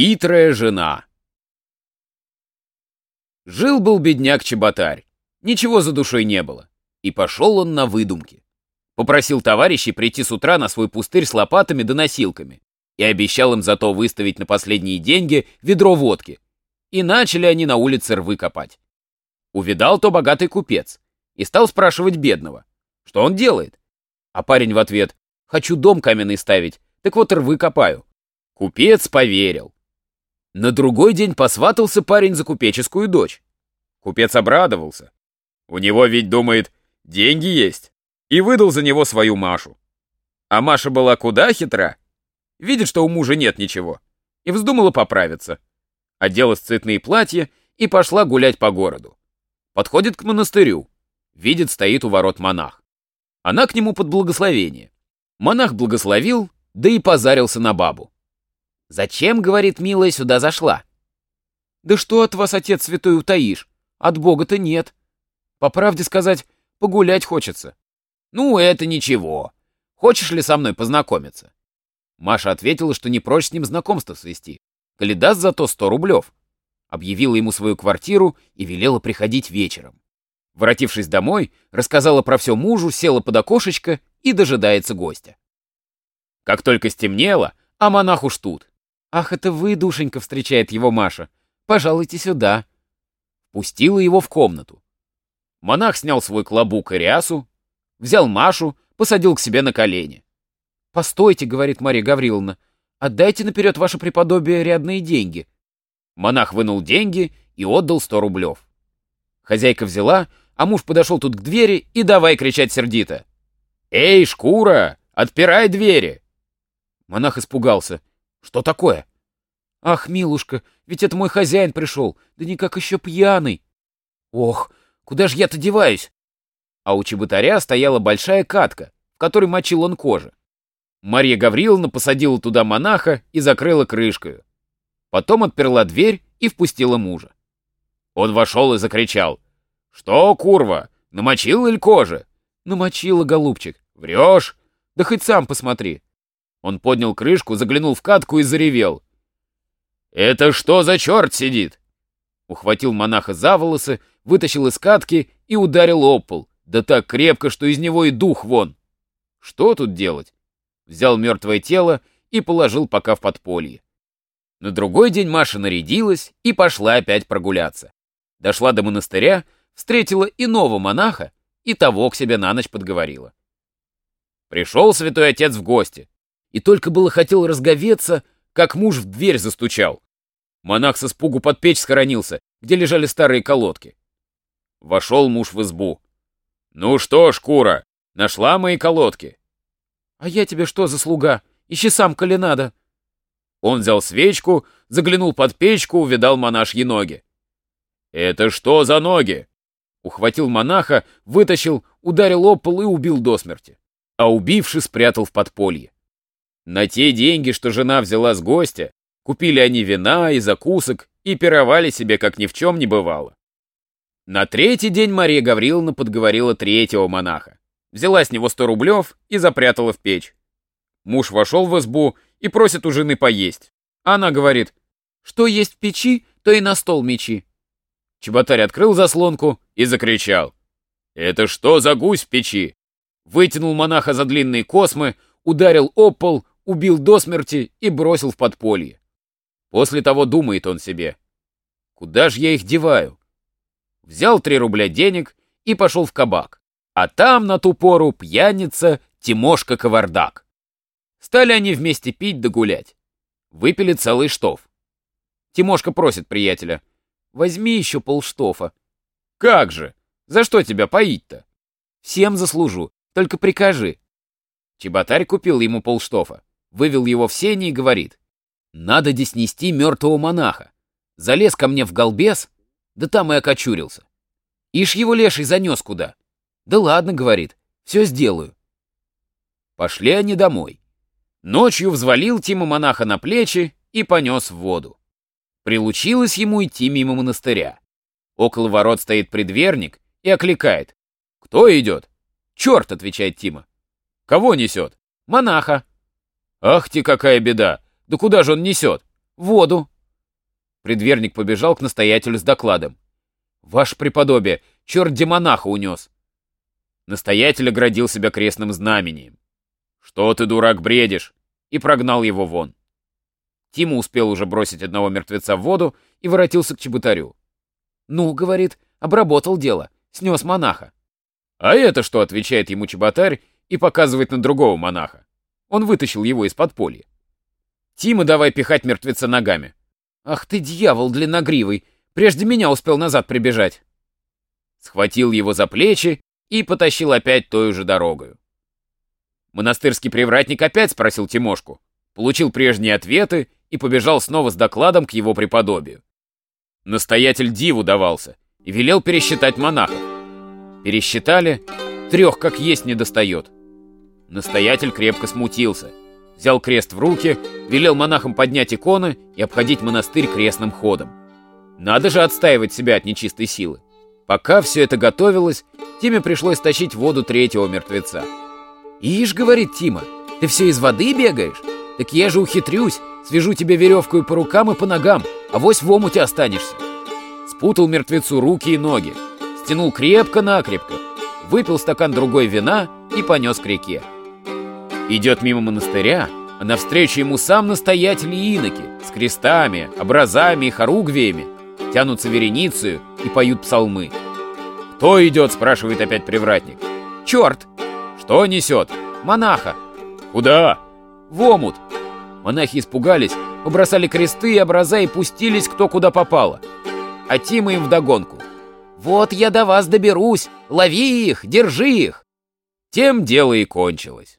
Хитрая жена. Жил-был бедняк-чеботарь. Ничего за душой не было. И пошел он на выдумки. Попросил товарищей прийти с утра на свой пустырь с лопатами да носилками. И обещал им зато выставить на последние деньги ведро водки. И начали они на улице рвы копать. Увидал то богатый купец. И стал спрашивать бедного. Что он делает? А парень в ответ. Хочу дом каменный ставить. Так вот рвы копаю. Купец поверил. На другой день посватался парень за купеческую дочь. Купец обрадовался. У него ведь, думает, деньги есть. И выдал за него свою Машу. А Маша была куда хитра. Видит, что у мужа нет ничего. И вздумала поправиться. Оделась цветные платья и пошла гулять по городу. Подходит к монастырю. Видит, стоит у ворот монах. Она к нему под благословение. Монах благословил, да и позарился на бабу. «Зачем, — говорит, милая, — сюда зашла?» «Да что от вас, отец святой, утаишь? От Бога-то нет. По правде сказать, погулять хочется». «Ну, это ничего. Хочешь ли со мной познакомиться?» Маша ответила, что не прочь с ним знакомство свести, коли даст зато сто рублев. Объявила ему свою квартиру и велела приходить вечером. Воротившись домой, рассказала про все мужу, села под окошечко и дожидается гостя. Как только стемнело, а монах уж тут. «Ах, это вы, душенька!» — встречает его Маша. «Пожалуйте сюда». Пустила его в комнату. Монах снял свой клобук и рясу, взял Машу, посадил к себе на колени. «Постойте», — говорит Мария Гавриловна, — «отдайте наперед ваше преподобие рядные деньги». Монах вынул деньги и отдал сто рублев. Хозяйка взяла, а муж подошел тут к двери и давай кричать сердито. «Эй, шкура, отпирай двери!» Монах испугался. Что такое? Ах, милушка, ведь это мой хозяин пришел, да никак еще пьяный. Ох, куда же я-то деваюсь? А у чеботаря стояла большая катка, в которой мочил он кожи. Марья Гавриловна посадила туда монаха и закрыла крышкой. Потом отперла дверь и впустила мужа. Он вошел и закричал. «Что, курва, намочил или кожи?» «Намочила, голубчик». «Врешь? Да хоть сам посмотри». Он поднял крышку, заглянул в катку и заревел. «Это что за черт сидит?» Ухватил монаха за волосы, вытащил из катки и ударил об пол, да так крепко, что из него и дух вон. Что тут делать? Взял мертвое тело и положил пока в подполье. На другой день Маша нарядилась и пошла опять прогуляться. Дошла до монастыря, встретила иного монаха и того к себе на ночь подговорила. Пришел святой отец в гости, и только было хотел разговеться, как муж в дверь застучал. Монах со спугу под печь схоронился, где лежали старые колодки. Вошел муж в избу. «Ну что, шкура, нашла мои колодки?» «А я тебе что за слуга? Ищи сам, коли надо». Он взял свечку, заглянул под печку, увидал монашьи ноги. «Это что за ноги?» Ухватил монаха, вытащил, ударил об пол и убил до смерти. А убивший спрятал в подполье. На те деньги, что жена взяла с гостя, купили они вина и закусок и пировали себе, как ни в чем не бывало. На третий день Мария Гавриловна подговорила третьего монаха. Взяла с него сто рублев и запрятала в печь. Муж вошел в избу и просит у жены поесть. Она говорит, что есть в печи, то и на стол мечи. Чеботарь открыл заслонку и закричал. «Это что за гусь в печи?» Вытянул монаха за длинные космы, ударил об пол, убил до смерти и бросил в подполье. После того думает он себе, куда же я их деваю? Взял три рубля денег и пошел в кабак, а там на ту пору пьяница Тимошка Кавардак. Стали они вместе пить да гулять. Выпили целый штоф. Тимошка просит приятеля, возьми еще полштофа. Как же? За что тебя поить-то? Всем заслужу, только прикажи. Чеботарь купил ему полштофа вывел его в сени и говорит, «Надо здесь нести мертвого монаха. Залез ко мне в голбес, да там и окочурился. Ишь его леший занес куда. Да ладно, говорит, все сделаю. Пошли они домой. Ночью взвалил Тима монаха на плечи и понес в воду. Прилучилось ему идти мимо монастыря. Около ворот стоит предверник и окликает. «Кто идет?» «Черт!» — отвечает Тима. «Кого несет?» «Монаха». «Ах ты, какая беда! Да куда же он несет? воду. Предверник побежал к настоятелю с докладом. Ваше преподобие, черт демонаха унес. Настоятель оградил себя крестным знамением. Что ты, дурак, бредишь? И прогнал его вон. Тима успел уже бросить одного мертвеца в воду и воротился к чеботарю. «Ну, — говорит, — обработал дело, снес монаха». «А это что?» — отвечает ему чеботарь и показывает на другого монаха. Он вытащил его из подполья. «Тима, давай пихать мертвеца ногами». «Ах ты, дьявол длинногривый! Прежде меня успел назад прибежать!» Схватил его за плечи и потащил опять той же дорогою. Монастырский привратник опять спросил Тимошку, получил прежние ответы и побежал снова с докладом к его преподобию. Настоятель диву давался и велел пересчитать монахов. Пересчитали, трех как есть не достает. Настоятель крепко смутился, взял крест в руки, велел монахам поднять иконы и обходить монастырь крестным ходом. Надо же отстаивать себя от нечистой силы. Пока все это готовилось, Тиме пришлось тащить воду третьего мертвеца. «Ишь, — говорит Тима, — ты все из воды бегаешь? Так я же ухитрюсь, свяжу тебе веревку и по рукам, и по ногам, а вось в омуте останешься». Спутал мертвецу руки и ноги, стянул крепко-накрепко, выпил стакан другой вина и понес к реке. Идет мимо монастыря, а навстречу ему сам настоятель и иноки с крестами, образами и хоругвиями, тянутся вереницею и поют псалмы. «Кто идет?» — спрашивает опять привратник. «Черт!» «Что несет?» «Монаха!» «Куда?» «В омут!» Монахи испугались, побросали кресты и образа и пустились кто куда попало. А Тима им вдогонку. «Вот я до вас доберусь! Лови их! Держи их!» Тем дело и кончилось.